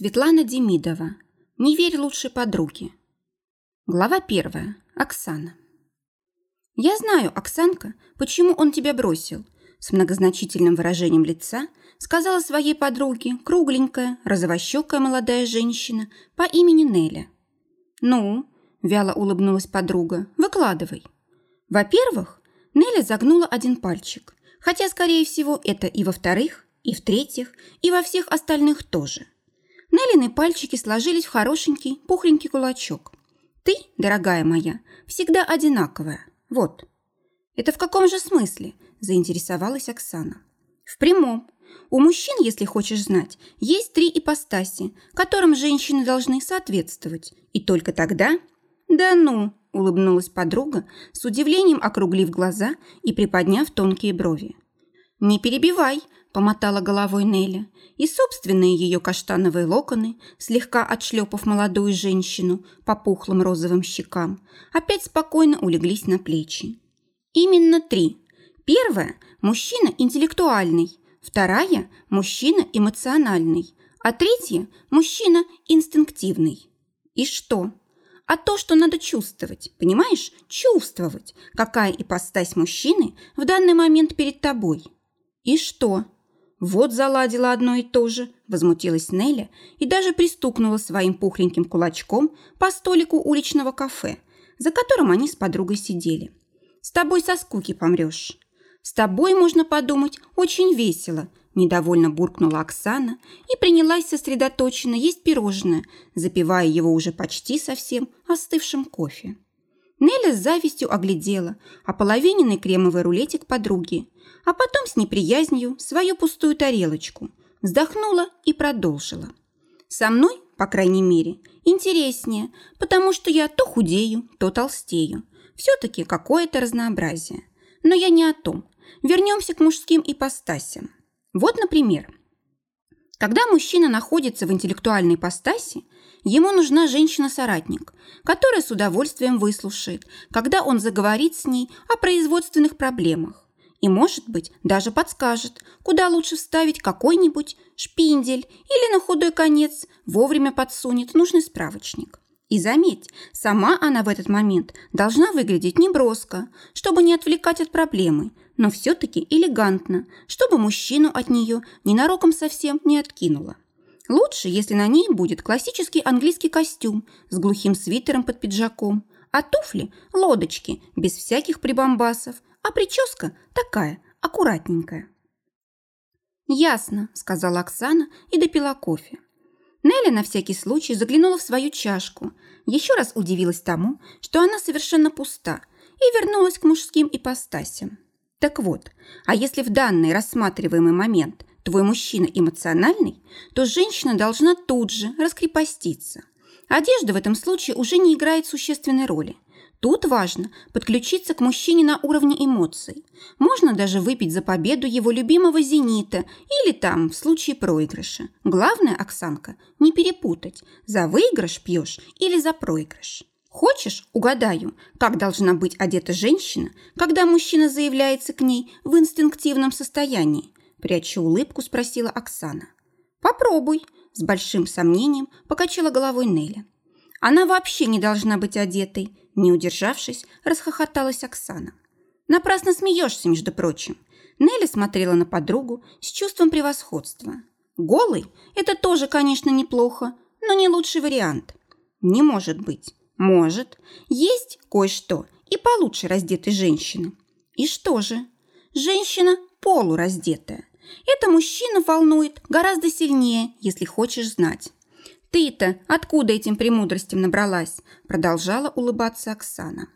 Светлана Демидова. Не верь лучшей подруге. Глава первая. Оксана. «Я знаю, Оксанка, почему он тебя бросил», с многозначительным выражением лица сказала своей подруге кругленькая, розовощекая молодая женщина по имени Неля. «Ну?» – вяло улыбнулась подруга. «Выкладывай». Во-первых, Неля загнула один пальчик, хотя, скорее всего, это и во-вторых, и в-третьих, и во всех остальных тоже – Неллины пальчики сложились в хорошенький, пухленький кулачок. «Ты, дорогая моя, всегда одинаковая. Вот». «Это в каком же смысле?» – заинтересовалась Оксана. «В прямом. У мужчин, если хочешь знать, есть три ипостаси, которым женщины должны соответствовать. И только тогда...» «Да ну!» – улыбнулась подруга, с удивлением округлив глаза и приподняв тонкие брови. «Не перебивай!» – помотала головой Неля и собственные ее каштановые локоны, слегка отшлепав молодую женщину по пухлым розовым щекам, опять спокойно улеглись на плечи. Именно три. Первая – мужчина интеллектуальный, вторая – мужчина эмоциональный, а третья – мужчина инстинктивный. И что? А то, что надо чувствовать, понимаешь? Чувствовать, какая ипостась мужчины в данный момент перед тобой. И что? «Вот заладила одно и то же», – возмутилась Неля и даже пристукнула своим пухленьким кулачком по столику уличного кафе, за которым они с подругой сидели. «С тобой со скуки помрешь». «С тобой, можно подумать, очень весело», – недовольно буркнула Оксана и принялась сосредоточенно есть пирожное, запивая его уже почти совсем остывшим кофе. Неля с завистью оглядела ополовиненный кремовый рулетик подруги, а потом с неприязнью свою пустую тарелочку, вздохнула и продолжила. «Со мной, по крайней мере, интереснее, потому что я то худею, то толстею. Все-таки какое-то разнообразие. Но я не о том. Вернемся к мужским ипостасям. Вот, например, когда мужчина находится в интеллектуальной ипостаси, ему нужна женщина-соратник, которая с удовольствием выслушает, когда он заговорит с ней о производственных проблемах, и, может быть, даже подскажет, куда лучше вставить какой-нибудь шпиндель или на худой конец вовремя подсунет нужный справочник. И заметь, сама она в этот момент должна выглядеть неброско, чтобы не отвлекать от проблемы, но все-таки элегантно, чтобы мужчину от нее ненароком совсем не откинуло. Лучше, если на ней будет классический английский костюм с глухим свитером под пиджаком, а туфли – лодочки, без всяких прибамбасов, а прическа такая, аккуратненькая. «Ясно», – сказала Оксана и допила кофе. Нелли на всякий случай заглянула в свою чашку, еще раз удивилась тому, что она совершенно пуста, и вернулась к мужским ипостасям. Так вот, а если в данный рассматриваемый момент твой мужчина эмоциональный, то женщина должна тут же раскрепоститься. Одежда в этом случае уже не играет существенной роли – Тут важно подключиться к мужчине на уровне эмоций. Можно даже выпить за победу его любимого «Зенита» или там в случае проигрыша. Главное, Оксанка, не перепутать, за выигрыш пьешь или за проигрыш. Хочешь, угадаю, как должна быть одета женщина, когда мужчина заявляется к ней в инстинктивном состоянии? Пряча улыбку, спросила Оксана. Попробуй, с большим сомнением покачала головой Неля. Она вообще не должна быть одетой, не удержавшись, расхохоталась Оксана. «Напрасно смеешься, между прочим». Нелли смотрела на подругу с чувством превосходства. «Голый – это тоже, конечно, неплохо, но не лучший вариант». «Не может быть». «Может. Есть кое-что и получше раздетой женщины». «И что же?» «Женщина полураздетая. Это мужчина волнует гораздо сильнее, если хочешь знать». «Ты-то откуда этим премудростям набралась?» Продолжала улыбаться Оксана.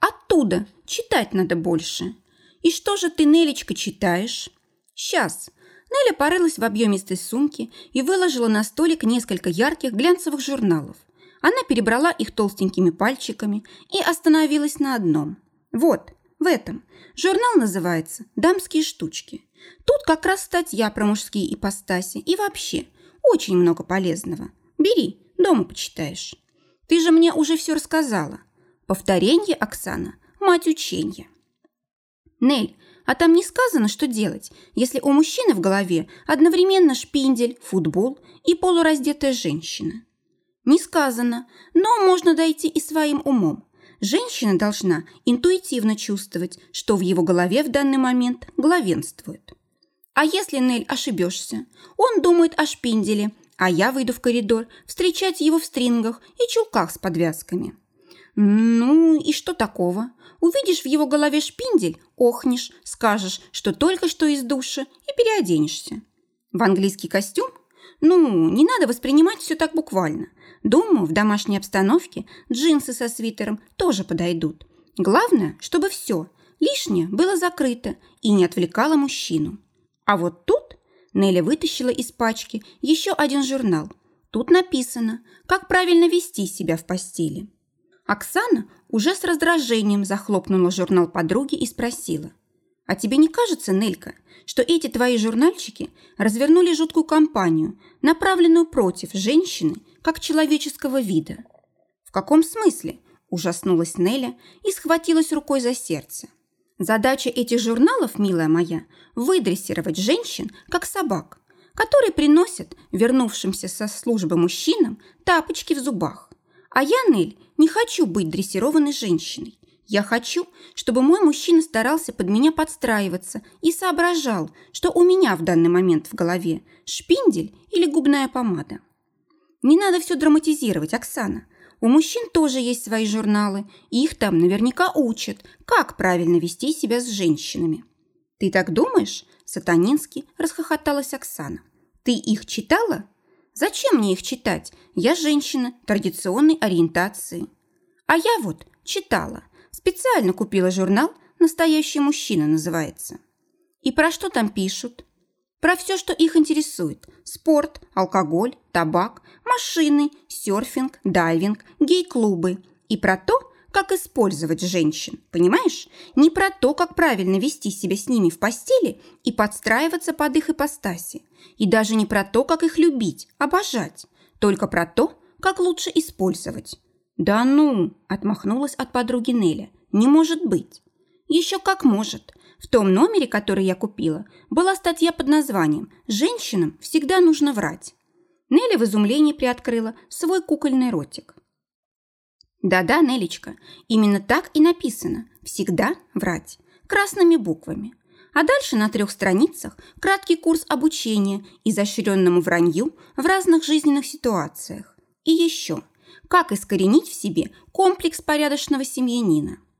«Оттуда. Читать надо больше. И что же ты, Нелечка, читаешь?» «Сейчас». Неля порылась в объемистой сумке и выложила на столик несколько ярких глянцевых журналов. Она перебрала их толстенькими пальчиками и остановилась на одном. «Вот, в этом. Журнал называется «Дамские штучки». Тут как раз статья про мужские ипостаси и вообще очень много полезного. Бери, дома почитаешь. Ты же мне уже все рассказала. Повторенье, Оксана, мать ученья. Нель, А там не сказано, что делать, если у мужчины в голове одновременно шпиндель, футбол и полураздетая женщина. Не сказано, но можно дойти и своим умом. Женщина должна интуитивно чувствовать, что в его голове в данный момент главенствует. А если, Нель, ошибешься? Он думает о шпинделе, а я выйду в коридор встречать его в стрингах и чулках с подвязками. Ну и что такого? Увидишь в его голове шпиндель, охнешь, скажешь, что только что из души и переоденешься. В английский костюм? Ну, не надо воспринимать все так буквально. Думаю, в домашней обстановке джинсы со свитером тоже подойдут. Главное, чтобы все лишнее было закрыто и не отвлекало мужчину. А вот тут Нелли вытащила из пачки еще один журнал. Тут написано, как правильно вести себя в постели. Оксана уже с раздражением захлопнула журнал подруги и спросила. «А тебе не кажется, Нелька, что эти твои журнальчики развернули жуткую кампанию, направленную против женщины как человеческого вида?» «В каком смысле?» – ужаснулась Неля и схватилась рукой за сердце. Задача этих журналов, милая моя, выдрессировать женщин, как собак, которые приносят вернувшимся со службы мужчинам тапочки в зубах. А я, Нель, не хочу быть дрессированной женщиной. Я хочу, чтобы мой мужчина старался под меня подстраиваться и соображал, что у меня в данный момент в голове шпиндель или губная помада. Не надо все драматизировать, Оксана. У мужчин тоже есть свои журналы, и их там наверняка учат, как правильно вести себя с женщинами. Ты так думаешь? Сатанински расхохоталась Оксана. Ты их читала? Зачем мне их читать? Я женщина традиционной ориентации. А я вот читала. Специально купила журнал «Настоящий мужчина» называется. И про что там пишут? Про все, что их интересует. Спорт, алкоголь, табак, машины, серфинг, дайвинг, гей-клубы. И про то, как использовать женщин, понимаешь? Не про то, как правильно вести себя с ними в постели и подстраиваться под их ипостаси. И даже не про то, как их любить, обожать. Только про то, как лучше использовать. «Да ну!» – отмахнулась от подруги Неля. «Не может быть!» «Еще как может!» В том номере, который я купила, была статья под названием «Женщинам всегда нужно врать». Нелли в изумлении приоткрыла свой кукольный ротик. Да-да, Нелечка, именно так и написано «всегда врать» красными буквами. А дальше на трех страницах краткий курс обучения изощренному вранью в разных жизненных ситуациях. И еще, как искоренить в себе комплекс порядочного семьянина –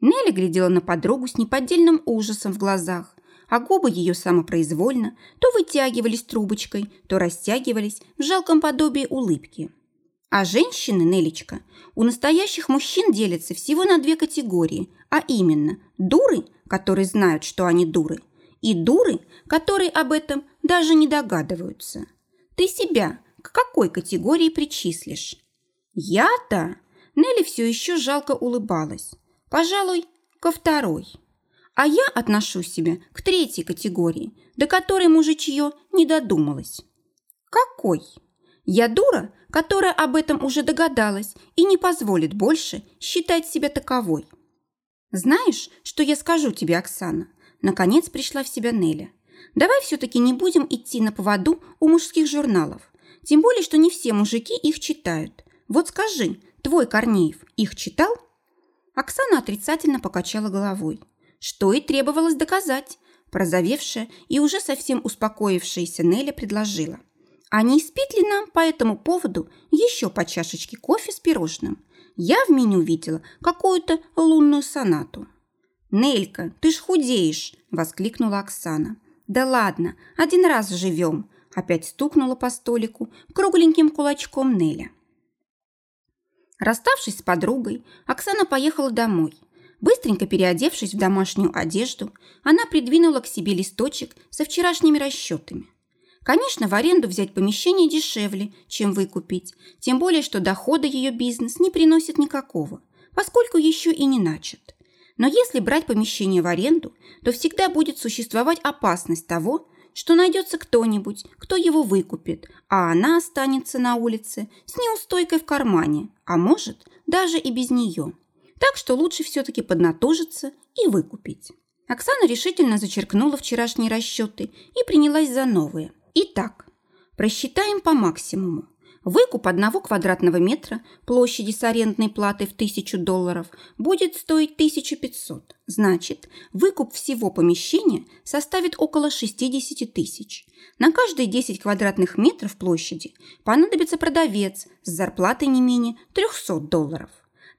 Нелли глядела на подругу с неподдельным ужасом в глазах, а губы ее самопроизвольно то вытягивались трубочкой, то растягивались в жалком подобии улыбки. А женщины, Нелечка, у настоящих мужчин делятся всего на две категории, а именно дуры, которые знают, что они дуры, и дуры, которые об этом даже не догадываются. Ты себя к какой категории причислишь? Я-то? Нелли все еще жалко улыбалась. Пожалуй, ко второй. А я отношу себя к третьей категории, до которой мужичье не додумалась. Какой? Я дура, которая об этом уже догадалась и не позволит больше считать себя таковой. Знаешь, что я скажу тебе, Оксана? Наконец пришла в себя Неля. Давай все-таки не будем идти на поводу у мужских журналов. Тем более, что не все мужики их читают. Вот скажи, твой Корнеев их читал? Оксана отрицательно покачала головой. Что и требовалось доказать. Прозовевшая и уже совсем успокоившаяся Неля предложила. А не спит ли нам по этому поводу еще по чашечке кофе с пирожным? Я в меню видела какую-то лунную сонату. «Нелька, ты ж худеешь!» – воскликнула Оксана. «Да ладно, один раз живем!» – опять стукнула по столику кругленьким кулачком Неля. Расставшись с подругой, Оксана поехала домой. Быстренько переодевшись в домашнюю одежду, она придвинула к себе листочек со вчерашними расчетами. Конечно, в аренду взять помещение дешевле, чем выкупить, тем более, что дохода ее бизнес не приносит никакого, поскольку еще и не начат. Но если брать помещение в аренду, то всегда будет существовать опасность того, что найдется кто-нибудь, кто его выкупит, а она останется на улице с неустойкой в кармане, а может, даже и без нее. Так что лучше все-таки поднатужиться и выкупить. Оксана решительно зачеркнула вчерашние расчеты и принялась за новые. Итак, просчитаем по максимуму. Выкуп одного квадратного метра площади с арендной платой в 1000 долларов будет стоить 1500. Значит, выкуп всего помещения составит около 60 тысяч. На каждые 10 квадратных метров площади понадобится продавец с зарплатой не менее 300 долларов.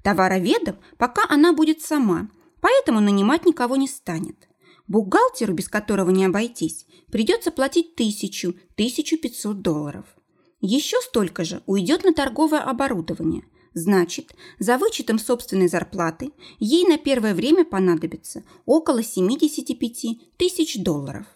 Товароведом пока она будет сама, поэтому нанимать никого не станет. Бухгалтеру, без которого не обойтись, придется платить 1000-1500 долларов. Еще столько же уйдет на торговое оборудование. Значит, за вычетом собственной зарплаты ей на первое время понадобится около 75 тысяч долларов.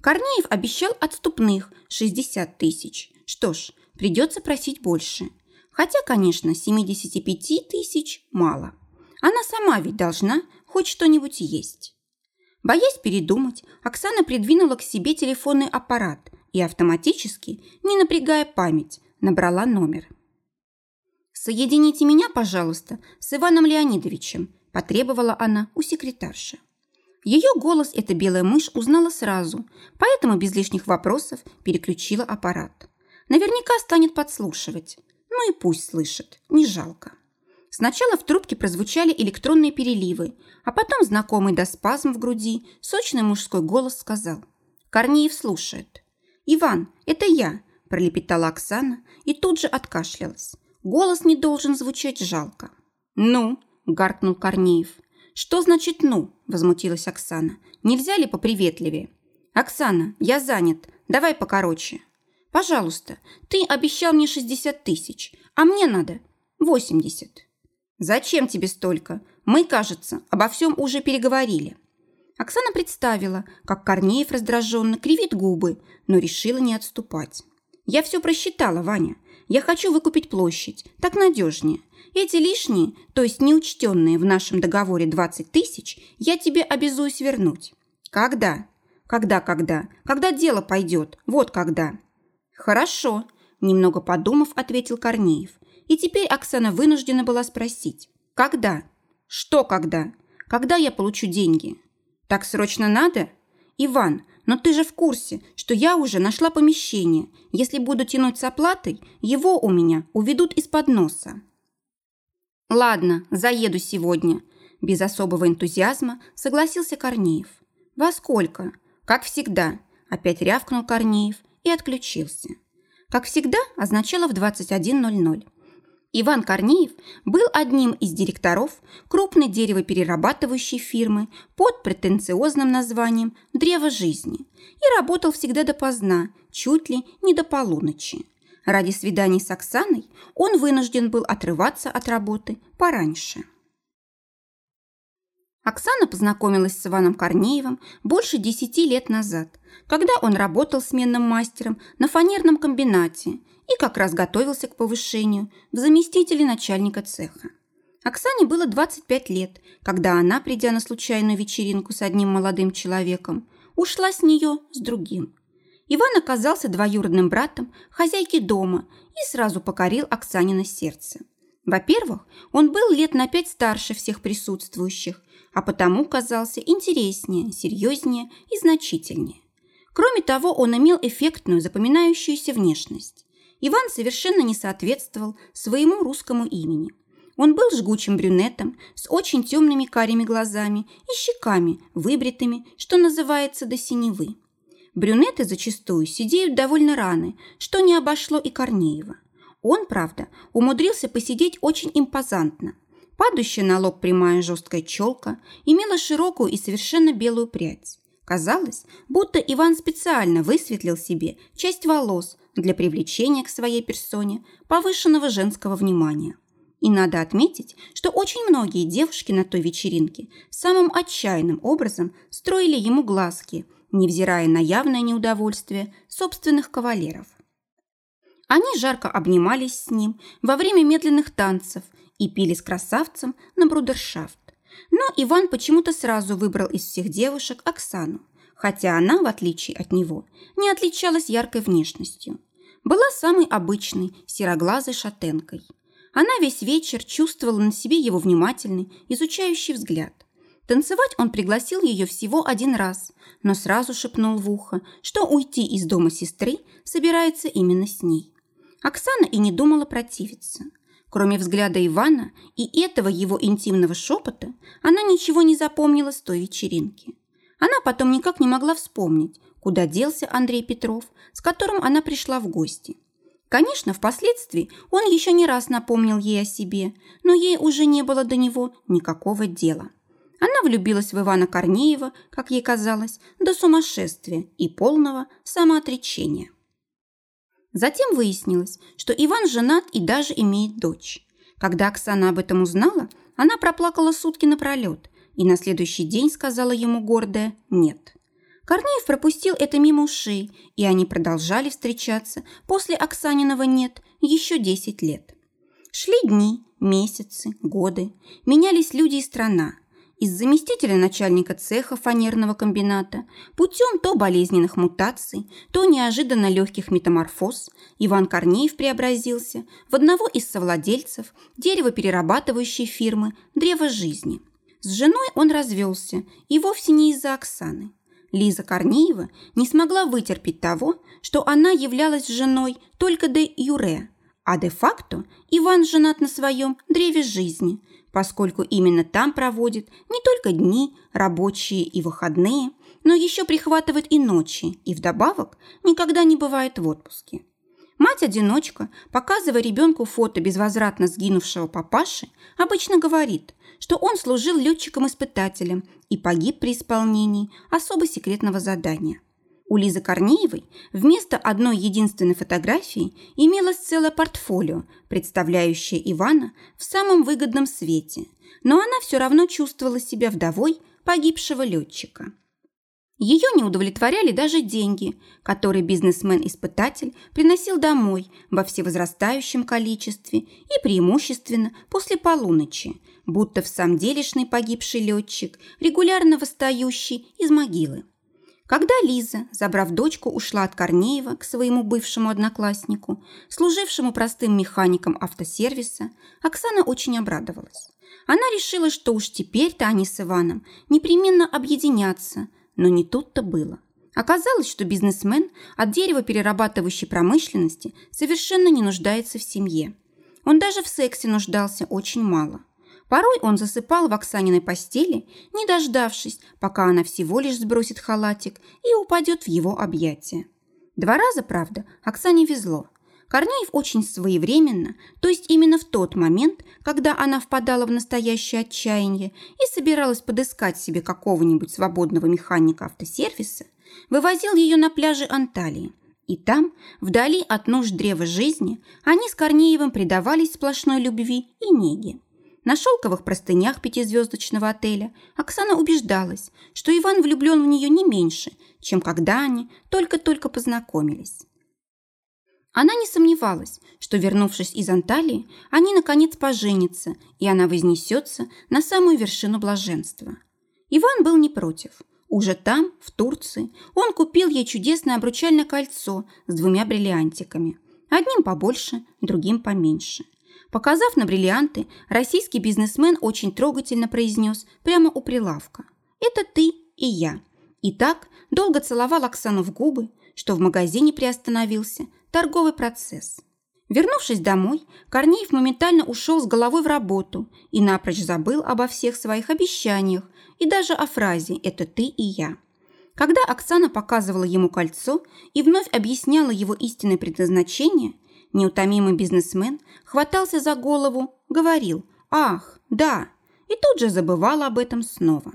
Корнеев обещал отступных 60 тысяч. Что ж, придется просить больше. Хотя, конечно, 75 тысяч мало. Она сама ведь должна хоть что-нибудь есть. Боясь передумать, Оксана придвинула к себе телефонный аппарат и автоматически, не напрягая память, набрала номер. «Соедините меня, пожалуйста, с Иваном Леонидовичем», потребовала она у секретарши. Ее голос эта белая мышь узнала сразу, поэтому без лишних вопросов переключила аппарат. Наверняка станет подслушивать. Ну и пусть слышит, не жалко. Сначала в трубке прозвучали электронные переливы, а потом знакомый до спазм в груди сочный мужской голос сказал «Корнеев слушает». «Иван, это я!» – пролепетала Оксана и тут же откашлялась. Голос не должен звучать жалко. «Ну?» – гаркнул Корнеев. «Что значит «ну»?» – возмутилась Оксана. «Нельзя ли поприветливее?» «Оксана, я занят. Давай покороче». «Пожалуйста, ты обещал мне 60 тысяч, а мне надо 80». «Зачем тебе столько? Мы, кажется, обо всем уже переговорили». Оксана представила, как Корнеев раздраженно кривит губы, но решила не отступать. «Я все просчитала, Ваня. Я хочу выкупить площадь. Так надежнее. Эти лишние, то есть неучтенные в нашем договоре 20 тысяч, я тебе обязуюсь вернуть». «Когда?» «Когда-когда? Когда дело пойдет? Вот когда». «Хорошо», – немного подумав, ответил Корнеев. И теперь Оксана вынуждена была спросить. «Когда?» «Что когда?» «Когда я получу деньги?» Так срочно надо? Иван, но ты же в курсе, что я уже нашла помещение. Если буду тянуть с оплатой, его у меня уведут из-под носа. Ладно, заеду сегодня. Без особого энтузиазма согласился Корнеев. Во сколько? Как всегда. Опять рявкнул Корнеев и отключился. Как всегда означало в 21.00. Иван Корнеев был одним из директоров крупной деревоперерабатывающей фирмы под претенциозным названием «Древо жизни» и работал всегда допоздна, чуть ли не до полуночи. Ради свиданий с Оксаной он вынужден был отрываться от работы пораньше. Оксана познакомилась с Иваном Корнеевым больше десяти лет назад, когда он работал сменным мастером на фанерном комбинате и как раз готовился к повышению в заместителе начальника цеха. Оксане было 25 лет, когда она, придя на случайную вечеринку с одним молодым человеком, ушла с нее с другим. Иван оказался двоюродным братом хозяйки дома и сразу покорил Оксанина сердце. Во-первых, он был лет на пять старше всех присутствующих, а потому казался интереснее, серьезнее и значительнее. Кроме того, он имел эффектную запоминающуюся внешность. Иван совершенно не соответствовал своему русскому имени. Он был жгучим брюнетом с очень темными карими глазами и щеками, выбритыми, что называется, до синевы. Брюнеты зачастую сидеют довольно рано, что не обошло и Корнеева. Он, правда, умудрился посидеть очень импозантно. Падающая на лоб прямая жесткая челка имела широкую и совершенно белую прядь. Казалось, будто Иван специально высветлил себе часть волос для привлечения к своей персоне повышенного женского внимания. И надо отметить, что очень многие девушки на той вечеринке самым отчаянным образом строили ему глазки, невзирая на явное неудовольствие собственных кавалеров. Они жарко обнимались с ним во время медленных танцев и пили с красавцем на брудершафт. Но Иван почему-то сразу выбрал из всех девушек Оксану, хотя она, в отличие от него, не отличалась яркой внешностью. Была самой обычной, сероглазой шатенкой. Она весь вечер чувствовала на себе его внимательный, изучающий взгляд. Танцевать он пригласил ее всего один раз, но сразу шепнул в ухо, что уйти из дома сестры собирается именно с ней. Оксана и не думала противиться. Кроме взгляда Ивана и этого его интимного шепота, она ничего не запомнила с той вечеринки. Она потом никак не могла вспомнить, куда делся Андрей Петров, с которым она пришла в гости. Конечно, впоследствии он еще не раз напомнил ей о себе, но ей уже не было до него никакого дела. Она влюбилась в Ивана Корнеева, как ей казалось, до сумасшествия и полного самоотречения. Затем выяснилось, что Иван женат и даже имеет дочь. Когда Оксана об этом узнала, она проплакала сутки напролет и на следующий день сказала ему гордое «нет». Корнеев пропустил это мимо ушей, и они продолжали встречаться после Оксаниного «нет» еще 10 лет. Шли дни, месяцы, годы, менялись люди и страна, из заместителя начальника цеха фанерного комбината путем то болезненных мутаций, то неожиданно легких метаморфоз Иван Корнеев преобразился в одного из совладельцев деревоперерабатывающей фирмы «Древо жизни». С женой он развелся, и вовсе не из-за Оксаны. Лиза Корнеева не смогла вытерпеть того, что она являлась женой только де юре, а де-факто Иван женат на своем древе жизни – поскольку именно там проводит не только дни, рабочие и выходные, но еще прихватывает и ночи, и вдобавок никогда не бывает в отпуске. Мать-одиночка, показывая ребенку фото безвозвратно сгинувшего папаши, обычно говорит, что он служил летчиком-испытателем и погиб при исполнении особо секретного задания – у Лизы Корнеевой вместо одной единственной фотографии имелось целое портфолио, представляющее Ивана в самом выгодном свете, но она все равно чувствовала себя вдовой погибшего летчика. Ее не удовлетворяли даже деньги, которые бизнесмен-испытатель приносил домой во всевозрастающем количестве и преимущественно после полуночи, будто в самом делешный погибший летчик, регулярно восстающий из могилы. Когда Лиза, забрав дочку, ушла от Корнеева к своему бывшему однокласснику, служившему простым механиком автосервиса, Оксана очень обрадовалась. Она решила, что уж теперь-то они с Иваном непременно объединятся, но не тут-то было. Оказалось, что бизнесмен от деревоперерабатывающей промышленности совершенно не нуждается в семье. Он даже в сексе нуждался очень мало – Порой он засыпал в Оксаниной постели, не дождавшись, пока она всего лишь сбросит халатик и упадет в его объятия. Два раза, правда, Оксане везло. Корнеев очень своевременно, то есть именно в тот момент, когда она впадала в настоящее отчаяние и собиралась подыскать себе какого-нибудь свободного механика автосервиса, вывозил ее на пляже Анталии. И там, вдали от нужд древа жизни, они с Корнеевым предавались сплошной любви и неге. На шелковых простынях пятизвездочного отеля Оксана убеждалась, что Иван влюблен в нее не меньше, чем когда они только-только познакомились. Она не сомневалась, что, вернувшись из Анталии, они, наконец, поженятся, и она вознесется на самую вершину блаженства. Иван был не против. Уже там, в Турции, он купил ей чудесное обручальное кольцо с двумя бриллиантиками. Одним побольше, другим поменьше. Показав на бриллианты, российский бизнесмен очень трогательно произнес прямо у прилавка. «Это ты и я». И так долго целовал Оксану в губы, что в магазине приостановился торговый процесс. Вернувшись домой, Корнеев моментально ушел с головой в работу и напрочь забыл обо всех своих обещаниях и даже о фразе «это ты и я». Когда Оксана показывала ему кольцо и вновь объясняла его истинное предназначение, Неутомимый бизнесмен хватался за голову, говорил «Ах, да!» и тут же забывал об этом снова.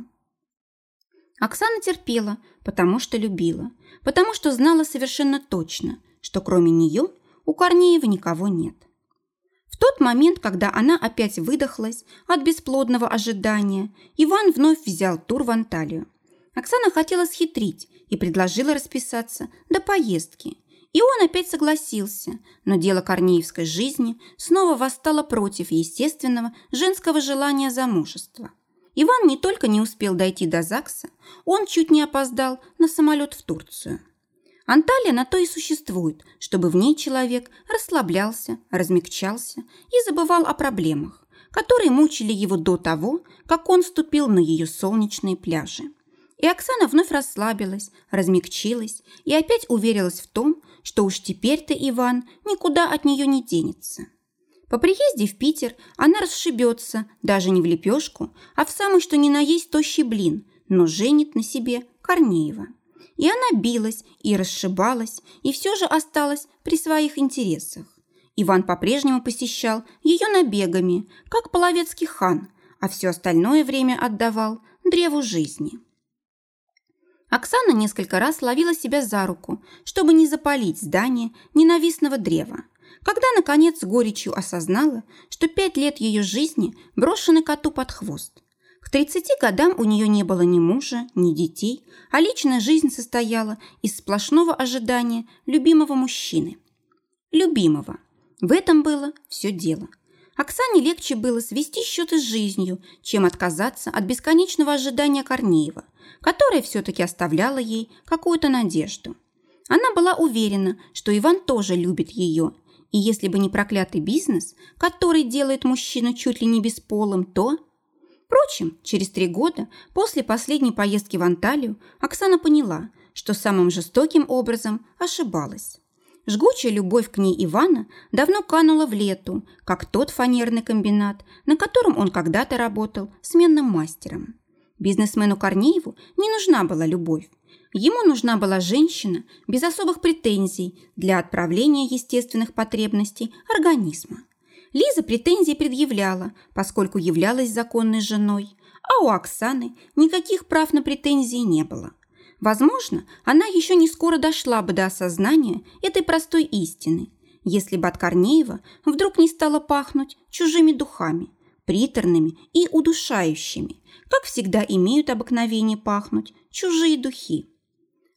Оксана терпела, потому что любила, потому что знала совершенно точно, что кроме нее у Корнеева никого нет. В тот момент, когда она опять выдохлась от бесплодного ожидания, Иван вновь взял тур в Анталию. Оксана хотела схитрить и предложила расписаться до поездки, и он опять согласился, но дело корнеевской жизни снова восстало против естественного женского желания замужества. Иван не только не успел дойти до ЗАГСа, он чуть не опоздал на самолет в Турцию. Анталия на то и существует, чтобы в ней человек расслаблялся, размягчался и забывал о проблемах, которые мучили его до того, как он ступил на ее солнечные пляжи. И Оксана вновь расслабилась, размягчилась и опять уверилась в том, что уж теперь-то Иван никуда от нее не денется. По приезде в Питер она расшибется, даже не в лепешку, а в самый что ни на есть тощий блин, но женит на себе Корнеева. И она билась и расшибалась, и все же осталась при своих интересах. Иван по-прежнему посещал ее набегами, как половецкий хан, а все остальное время отдавал древу жизни. Оксана несколько раз ловила себя за руку, чтобы не запалить здание ненавистного древа, когда, наконец, с горечью осознала, что пять лет ее жизни брошены коту под хвост. К 30 годам у нее не было ни мужа, ни детей, а личная жизнь состояла из сплошного ожидания любимого мужчины. Любимого. В этом было все дело. Оксане легче было свести счеты с жизнью, чем отказаться от бесконечного ожидания Корнеева, которое все-таки оставляло ей какую-то надежду. Она была уверена, что Иван тоже любит ее, и если бы не проклятый бизнес, который делает мужчину чуть ли не бесполым, то... Впрочем, через три года после последней поездки в Анталию Оксана поняла, что самым жестоким образом ошибалась. Жгучая любовь к ней Ивана давно канула в лету, как тот фанерный комбинат, на котором он когда-то работал сменным мастером. Бизнесмену Корнееву не нужна была любовь. Ему нужна была женщина без особых претензий для отправления естественных потребностей организма. Лиза претензии предъявляла, поскольку являлась законной женой, а у Оксаны никаких прав на претензии не было. Возможно, она еще не скоро дошла бы до осознания этой простой истины, если бы от Корнеева вдруг не стало пахнуть чужими духами, приторными и удушающими, как всегда имеют обыкновение пахнуть чужие духи.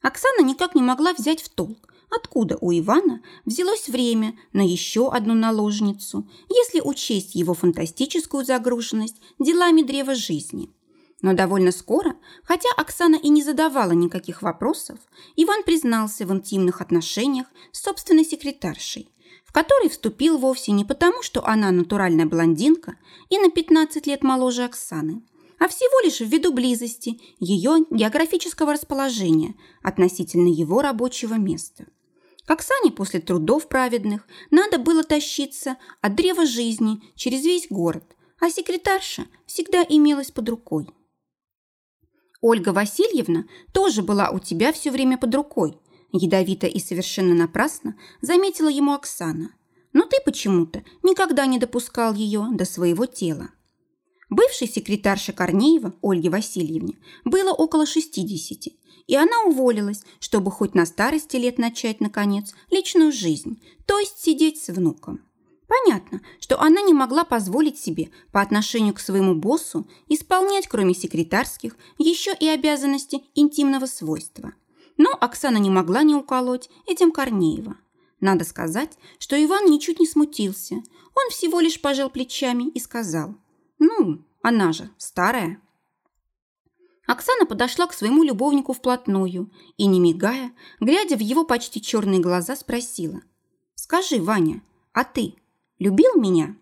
Оксана никак не могла взять в толк, откуда у Ивана взялось время на еще одну наложницу, если учесть его фантастическую загруженность делами древа жизни – но довольно скоро, хотя Оксана и не задавала никаких вопросов, Иван признался в интимных отношениях с собственной секретаршей, в который вступил вовсе не потому, что она натуральная блондинка и на 15 лет моложе Оксаны, а всего лишь ввиду близости ее географического расположения относительно его рабочего места. К Оксане после трудов праведных надо было тащиться от древа жизни через весь город, а секретарша всегда имелась под рукой. Ольга Васильевна тоже была у тебя все время под рукой. Ядовито и совершенно напрасно заметила ему Оксана. Но ты почему-то никогда не допускал ее до своего тела. Бывшей секретарше Корнеева, Ольге Васильевне, было около 60, и она уволилась, чтобы хоть на старости лет начать, наконец, личную жизнь, то есть сидеть с внуком. Понятно, что она не могла позволить себе по отношению к своему боссу исполнять, кроме секретарских, еще и обязанности интимного свойства. Но Оксана не могла не уколоть этим Корнеева. Надо сказать, что Иван ничуть не смутился. Он всего лишь пожал плечами и сказал, «Ну, она же старая». Оксана подошла к своему любовнику вплотную и, не мигая, глядя в его почти черные глаза, спросила, «Скажи, Ваня, а ты любил меня?»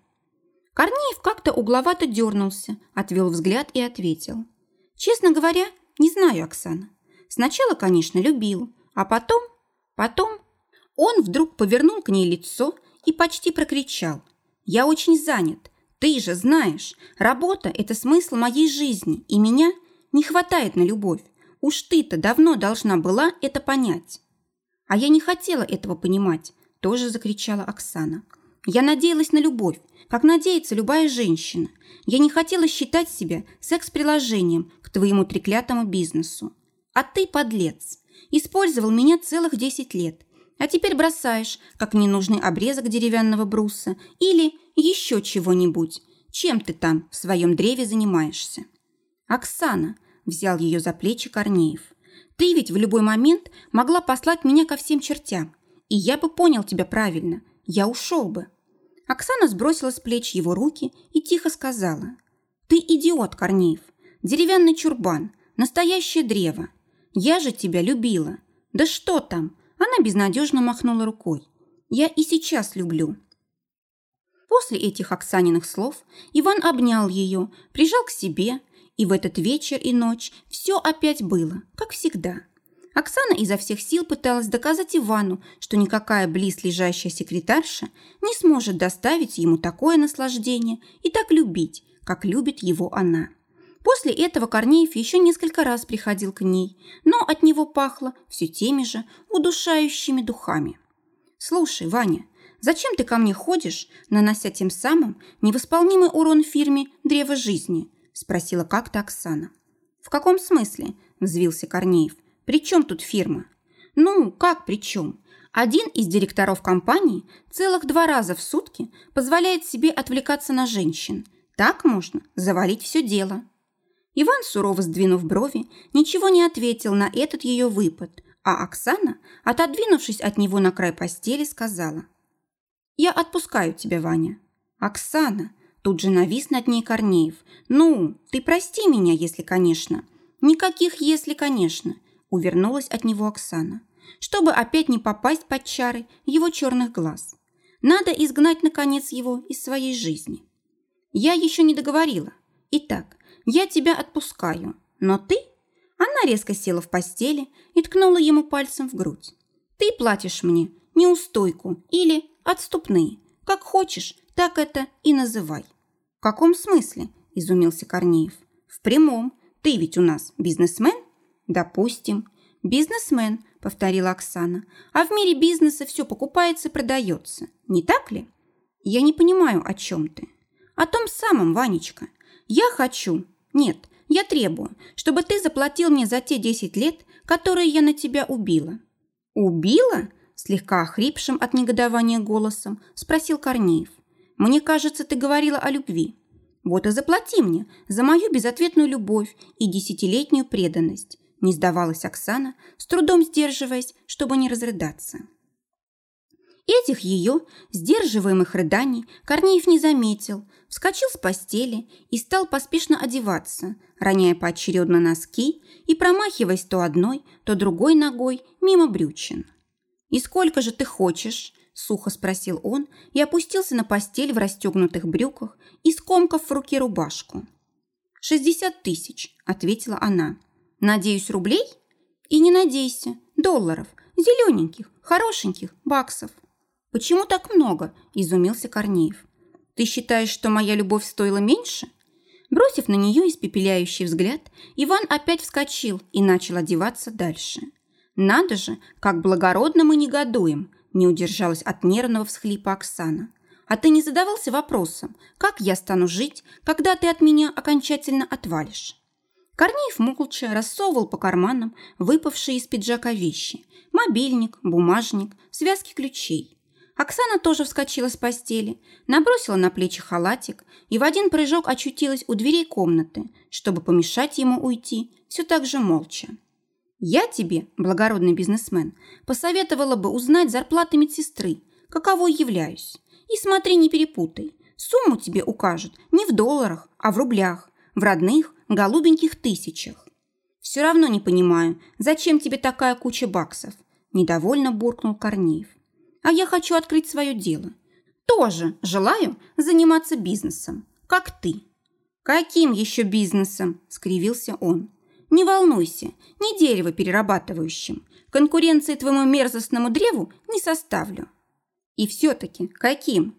Корнеев как-то угловато дернулся, отвел взгляд и ответил. «Честно говоря, не знаю, Оксана. Сначала, конечно, любил, а потом... Потом...» Он вдруг повернул к ней лицо и почти прокричал. «Я очень занят. Ты же знаешь, работа – это смысл моей жизни, и меня не хватает на любовь. Уж ты-то давно должна была это понять». «А я не хотела этого понимать», – тоже закричала Оксана. Я надеялась на любовь, как надеется любая женщина. Я не хотела считать себя секс-приложением к твоему треклятому бизнесу. А ты, подлец, использовал меня целых 10 лет, а теперь бросаешь, как ненужный обрезок деревянного бруса или еще чего-нибудь. Чем ты там в своем древе занимаешься? Оксана взял ее за плечи Корнеев. Ты ведь в любой момент могла послать меня ко всем чертям, и я бы понял тебя правильно. Я ушел бы. Оксана сбросила с плеч его руки и тихо сказала. «Ты идиот, Корнеев. Деревянный чурбан. Настоящее древо. Я же тебя любила. Да что там?» Она безнадежно махнула рукой. «Я и сейчас люблю». После этих Оксаниных слов Иван обнял ее, прижал к себе, и в этот вечер и ночь все опять было, как всегда. Оксана изо всех сил пыталась доказать Ивану, что никакая близ лежащая секретарша не сможет доставить ему такое наслаждение и так любить, как любит его она. После этого Корнеев еще несколько раз приходил к ней, но от него пахло все теми же удушающими духами. «Слушай, Ваня, зачем ты ко мне ходишь, нанося тем самым невосполнимый урон фирме «Древо жизни»?» – спросила как-то Оксана. «В каком смысле?» – взвился Корнеев – при чем тут фирма? Ну, как при чем? Один из директоров компании целых два раза в сутки позволяет себе отвлекаться на женщин. Так можно завалить все дело. Иван, сурово сдвинув брови, ничего не ответил на этот ее выпад, а Оксана, отодвинувшись от него на край постели, сказала «Я отпускаю тебя, Ваня». «Оксана!» Тут же навис над ней Корнеев. «Ну, ты прости меня, если, конечно». «Никаких «если», конечно. Увернулась от него Оксана, чтобы опять не попасть под чары его черных глаз. Надо изгнать, наконец, его из своей жизни. Я еще не договорила. Итак, я тебя отпускаю, но ты... Она резко села в постели и ткнула ему пальцем в грудь. Ты платишь мне неустойку или отступные. Как хочешь, так это и называй. В каком смысле? Изумился Корнеев. В прямом. Ты ведь у нас бизнесмен? «Допустим. Бизнесмен», – повторила Оксана. «А в мире бизнеса все покупается и продается. Не так ли?» «Я не понимаю, о чем ты». «О том самом, Ванечка. Я хочу. Нет, я требую, чтобы ты заплатил мне за те 10 лет, которые я на тебя убила». «Убила?» – слегка охрипшим от негодования голосом спросил Корнеев. «Мне кажется, ты говорила о любви. Вот и заплати мне за мою безответную любовь и десятилетнюю преданность не сдавалась Оксана, с трудом сдерживаясь, чтобы не разрыдаться. Этих ее, сдерживаемых рыданий, Корнеев не заметил, вскочил с постели и стал поспешно одеваться, роняя поочередно носки и промахиваясь то одной, то другой ногой мимо брючин. «И сколько же ты хочешь?» – сухо спросил он и опустился на постель в расстегнутых брюках и скомкав в руке рубашку. «Шестьдесят тысяч», – ответила она. Надеюсь, рублей? И не надейся, долларов, зелененьких, хорошеньких, баксов. Почему так много? Изумился Корнеев. Ты считаешь, что моя любовь стоила меньше? Бросив на нее испепеляющий взгляд, Иван опять вскочил и начал одеваться дальше. Надо же, как благородно мы негодуем, не удержалась от нервного всхлипа Оксана. А ты не задавался вопросом, как я стану жить, когда ты от меня окончательно отвалишь? Корнеев молча рассовывал по карманам выпавшие из пиджака вещи. Мобильник, бумажник, связки ключей. Оксана тоже вскочила с постели, набросила на плечи халатик и в один прыжок очутилась у дверей комнаты, чтобы помешать ему уйти, все так же молча. «Я тебе, благородный бизнесмен, посоветовала бы узнать зарплаты медсестры, каковой являюсь. И смотри, не перепутай. Сумму тебе укажут не в долларах, а в рублях, в родных голубеньких тысячах. Все равно не понимаю, зачем тебе такая куча баксов? Недовольно буркнул Корнеев. А я хочу открыть свое дело. Тоже желаю заниматься бизнесом, как ты. Каким еще бизнесом? Скривился он. Не волнуйся, не дерево перерабатывающим. Конкуренции твоему мерзостному древу не составлю. И все-таки каким?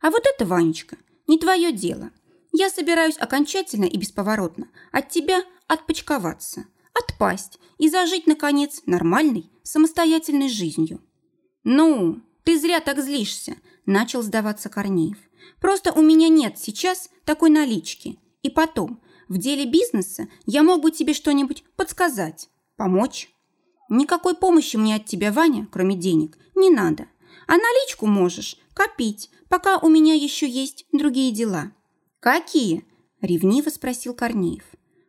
А вот это, Ванечка, не твое дело. Я собираюсь окончательно и бесповоротно от тебя отпочковаться, отпасть и зажить, наконец, нормальной, самостоятельной жизнью. Ну, ты зря так злишься, начал сдаваться Корнеев. Просто у меня нет сейчас такой налички. И потом, в деле бизнеса я мог бы тебе что-нибудь подсказать, помочь. Никакой помощи мне от тебя, Ваня, кроме денег, не надо. А наличку можешь копить, пока у меня еще есть другие дела. «Какие?» – ревниво спросил Корнеев.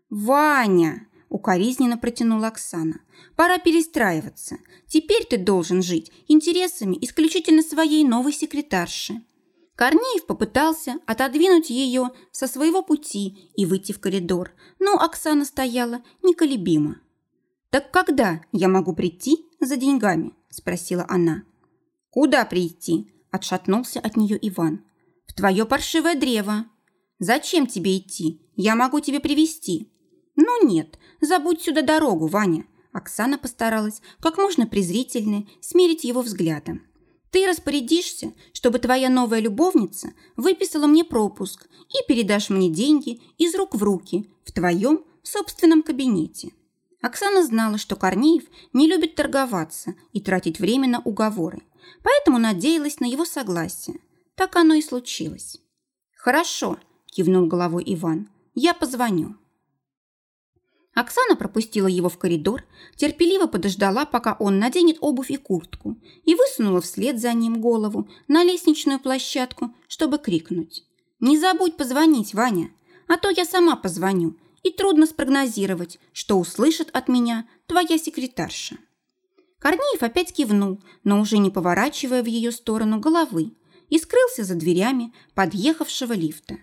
«Ваня!» – укоризненно протянула Оксана. «Пора перестраиваться. Теперь ты должен жить интересами исключительно своей новой секретарши». Корнеев попытался отодвинуть ее со своего пути и выйти в коридор, но Оксана стояла неколебимо. «Так когда я могу прийти за деньгами?» – спросила она. «Куда прийти?» – отшатнулся от нее Иван В твое паршивое древо. Зачем тебе идти? Я могу тебе привести. Ну нет, забудь сюда дорогу, Ваня. Оксана постаралась как можно презрительнее смирить его взглядом. Ты распорядишься, чтобы твоя новая любовница выписала мне пропуск и передашь мне деньги из рук в руки в твоем собственном кабинете. Оксана знала, что Корнеев не любит торговаться и тратить время на уговоры, поэтому надеялась на его согласие. Так оно и случилось. «Хорошо», – кивнул головой Иван, – «я позвоню». Оксана пропустила его в коридор, терпеливо подождала, пока он наденет обувь и куртку, и высунула вслед за ним голову на лестничную площадку, чтобы крикнуть. «Не забудь позвонить, Ваня, а то я сама позвоню, и трудно спрогнозировать, что услышит от меня твоя секретарша». Корнеев опять кивнул, но уже не поворачивая в ее сторону головы, и скрылся за дверями подъехавшего лифта.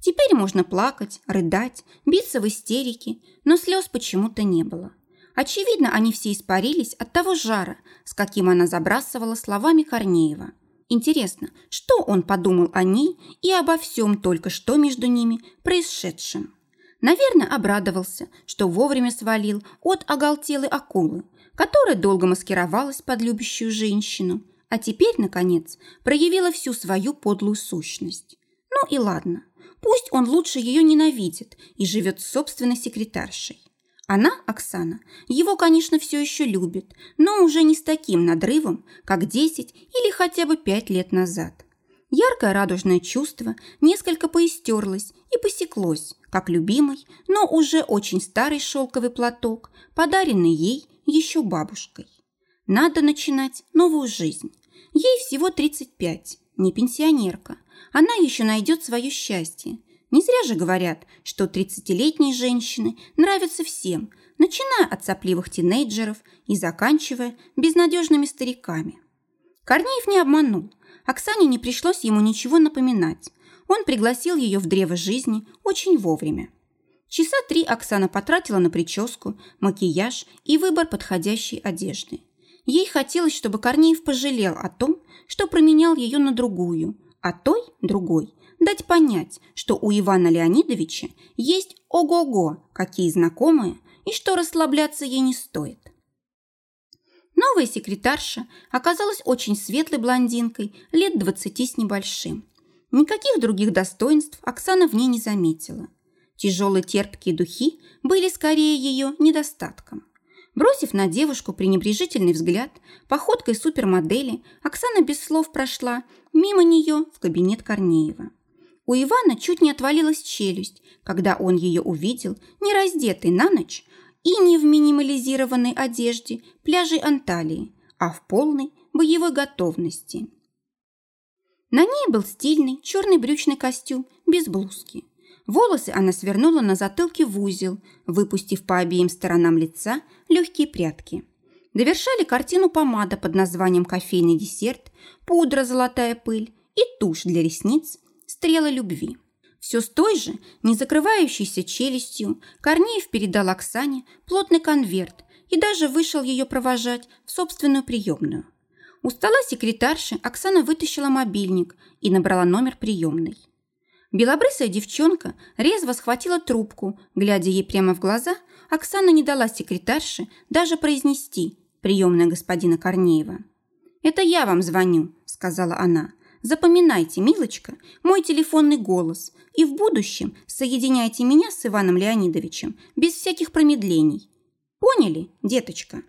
Теперь можно плакать, рыдать, биться в истерике, но слез почему-то не было. Очевидно, они все испарились от того жара, с каким она забрасывала словами Корнеева. Интересно, что он подумал о ней и обо всем только что между ними происшедшем? Наверное, обрадовался, что вовремя свалил от оголтелой акулы, которая долго маскировалась под любящую женщину, а теперь, наконец, проявила всю свою подлую сущность. Ну и ладно, Пусть он лучше ее ненавидит и живет с собственной секретаршей. Она, Оксана, его, конечно, все еще любит, но уже не с таким надрывом, как 10 или хотя бы 5 лет назад. Яркое радужное чувство несколько поистерлось и посеклось, как любимый, но уже очень старый шелковый платок, подаренный ей еще бабушкой. Надо начинать новую жизнь. Ей всего 35, не пенсионерка – она еще найдет свое счастье. Не зря же говорят, что 30-летние женщины нравятся всем, начиная от сопливых тинейджеров и заканчивая безнадежными стариками. Корнеев не обманул. Оксане не пришлось ему ничего напоминать. Он пригласил ее в древо жизни очень вовремя. Часа три Оксана потратила на прическу, макияж и выбор подходящей одежды. Ей хотелось, чтобы Корнеев пожалел о том, что променял ее на другую – а той, другой, дать понять, что у Ивана Леонидовича есть ого-го, какие знакомые, и что расслабляться ей не стоит. Новая секретарша оказалась очень светлой блондинкой, лет двадцати с небольшим. Никаких других достоинств Оксана в ней не заметила. Тяжелые терпкие духи были скорее ее недостатком. Бросив на девушку пренебрежительный взгляд, походкой супермодели Оксана без слов прошла мимо нее в кабинет Корнеева. У Ивана чуть не отвалилась челюсть, когда он ее увидел, не раздетый на ночь и не в минимализированной одежде пляжей Анталии, а в полной боевой готовности. На ней был стильный черный брючный костюм без блузки. Волосы она свернула на затылке в узел, выпустив по обеим сторонам лица легкие прядки. Довершали картину помада под названием «Кофейный десерт», пудра «Золотая пыль» и тушь для ресниц «Стрела любви». Все с той же, не закрывающейся челюстью, Корнеев передал Оксане плотный конверт и даже вышел ее провожать в собственную приемную. У стола секретарши Оксана вытащила мобильник и набрала номер приемной. Белобрысая девчонка резво схватила трубку, глядя ей прямо в глаза, Оксана не дала секретарше даже произнести приемная господина Корнеева. «Это я вам звоню», – сказала она. «Запоминайте, милочка, мой телефонный голос, и в будущем соединяйте меня с Иваном Леонидовичем без всяких промедлений. Поняли, деточка?»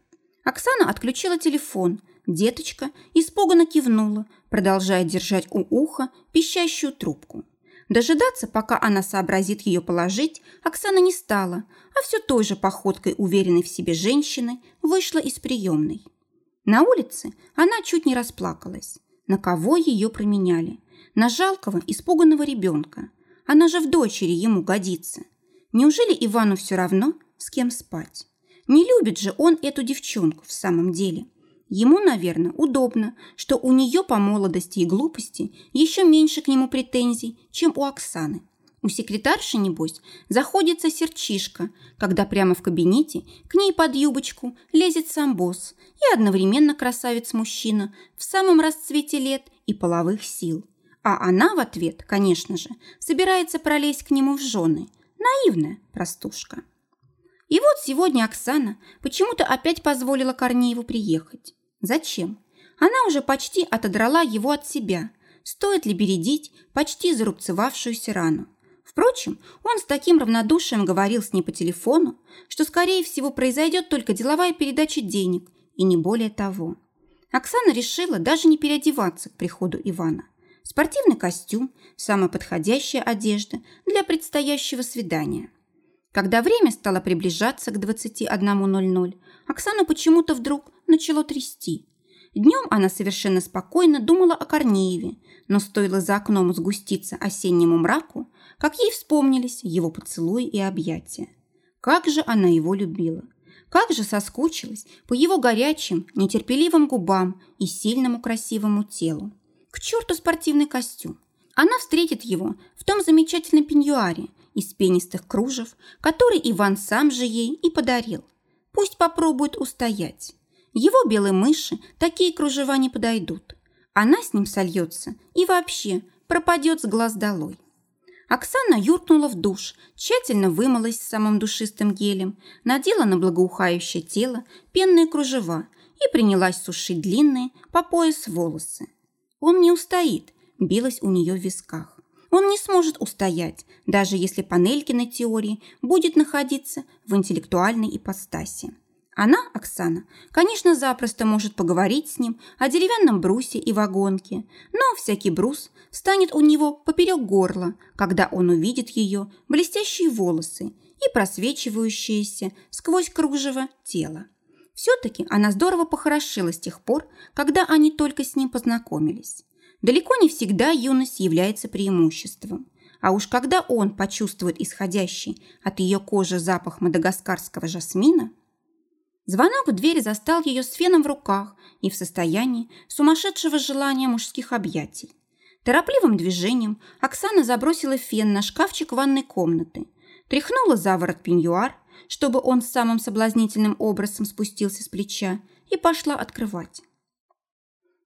Оксана отключила телефон. Деточка испуганно кивнула, продолжая держать у уха пищащую трубку. Дожидаться, пока она сообразит ее положить, Оксана не стала, а все той же походкой уверенной в себе женщины вышла из приемной. На улице она чуть не расплакалась. На кого ее променяли? На жалкого, испуганного ребенка. Она же в дочери ему годится. Неужели Ивану все равно, с кем спать? Не любит же он эту девчонку в самом деле. Ему, наверное, удобно, что у нее по молодости и глупости еще меньше к нему претензий, чем у Оксаны. У секретарши, небось, заходится серчишка, когда прямо в кабинете к ней под юбочку лезет сам босс и одновременно красавец-мужчина в самом расцвете лет и половых сил. А она в ответ, конечно же, собирается пролезть к нему в жены. Наивная простушка. И вот сегодня Оксана почему-то опять позволила Корнееву приехать. Зачем? Она уже почти отодрала его от себя. Стоит ли бередить почти зарубцевавшуюся рану? Впрочем, он с таким равнодушием говорил с ней по телефону, что, скорее всего, произойдет только деловая передача денег, и не более того. Оксана решила даже не переодеваться к приходу Ивана. Спортивный костюм – самая подходящая одежда для предстоящего свидания. Когда время стало приближаться к 21.00, Оксану почему-то вдруг начало трясти. Днем она совершенно спокойно думала о Корнееве, но стоило за окном сгуститься осеннему мраку, как ей вспомнились его поцелуи и объятия. Как же она его любила! Как же соскучилась по его горячим, нетерпеливым губам и сильному красивому телу. К черту спортивный костюм! Она встретит его в том замечательном пеньюаре из пенистых кружев, который Иван сам же ей и подарил. Пусть попробует устоять. Его белые мыши такие кружева не подойдут. Она с ним сольется и вообще пропадет с глаз долой. Оксана юркнула в душ, тщательно вымылась самым душистым гелем, надела на благоухающее тело пенные кружева и принялась сушить длинные по пояс волосы. Он не устоит, билась у нее в висках. Он не сможет устоять, даже если Панелькиной теории будет находиться в интеллектуальной ипостаси. Она, Оксана, конечно, запросто может поговорить с ним о деревянном брусе и вагонке, но всякий брус станет у него поперек горла, когда он увидит ее блестящие волосы и просвечивающиеся сквозь кружево тело. Все-таки она здорово похорошила с тех пор, когда они только с ним познакомились. Далеко не всегда юность является преимуществом. А уж когда он почувствует исходящий от ее кожи запах мадагаскарского жасмина, Звонок в дверь застал ее с феном в руках и в состоянии сумасшедшего желания мужских объятий. Торопливым движением Оксана забросила фен на шкафчик ванной комнаты, тряхнула за ворот пеньюар, чтобы он самым соблазнительным образом спустился с плеча, и пошла открывать.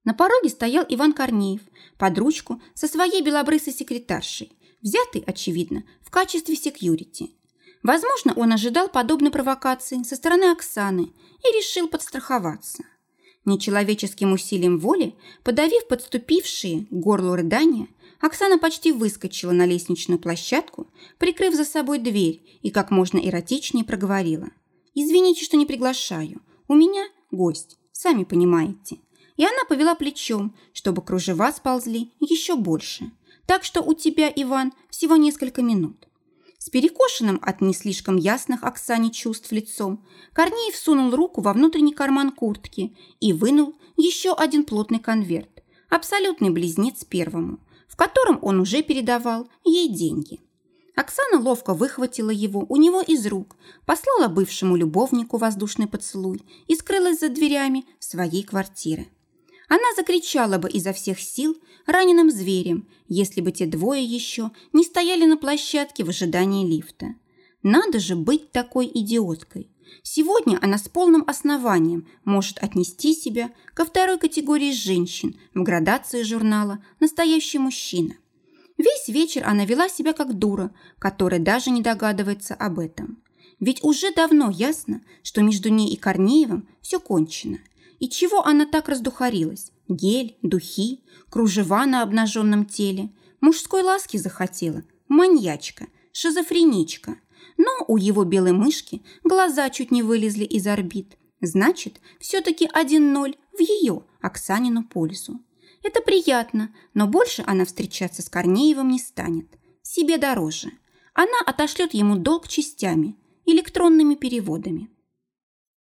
На пороге стоял Иван Корнеев под ручку со своей белобрысой секретаршей, взятый, очевидно, в качестве секьюрити. Возможно, он ожидал подобной провокации со стороны Оксаны и решил подстраховаться. Нечеловеческим усилием воли, подавив подступившие к горлу рыдания, Оксана почти выскочила на лестничную площадку, прикрыв за собой дверь и как можно эротичнее проговорила. «Извините, что не приглашаю. У меня гость, сами понимаете и она повела плечом, чтобы кружева сползли еще больше. Так что у тебя, Иван, всего несколько минут. С перекошенным от не слишком ясных Оксане чувств лицом Корнеев сунул руку во внутренний карман куртки и вынул еще один плотный конверт, абсолютный близнец первому, в котором он уже передавал ей деньги. Оксана ловко выхватила его у него из рук, послала бывшему любовнику воздушный поцелуй и скрылась за дверями своей квартиры. Она закричала бы изо всех сил раненым зверем, если бы те двое еще не стояли на площадке в ожидании лифта. Надо же быть такой идиоткой. Сегодня она с полным основанием может отнести себя ко второй категории женщин в градации журнала «Настоящий мужчина». Весь вечер она вела себя как дура, которая даже не догадывается об этом. Ведь уже давно ясно, что между ней и Корнеевым все кончено – и чего она так раздухарилась? Гель, духи, кружева на обнаженном теле. Мужской ласки захотела. Маньячка, шизофреничка. Но у его белой мышки глаза чуть не вылезли из орбит. Значит, все-таки 1-0 в ее, Оксанину, пользу. Это приятно, но больше она встречаться с Корнеевым не станет. Себе дороже. Она отошлет ему долг частями, электронными переводами.